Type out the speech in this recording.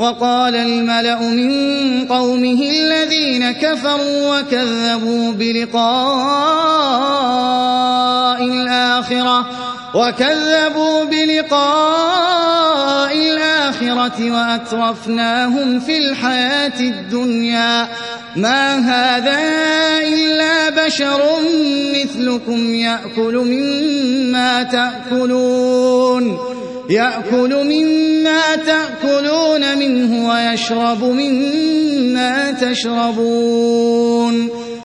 وقال الملأ من قومه الذين كفروا وكذبوا بلقاء الآخرة وكذبوا بلقاء الآخرة وأترفناهم في الحياة الدنيا. ما هذا إلا بشر مثلكم يأكل مما تأكلون يأكل مما تأكلون منه ويشرب مما تشربون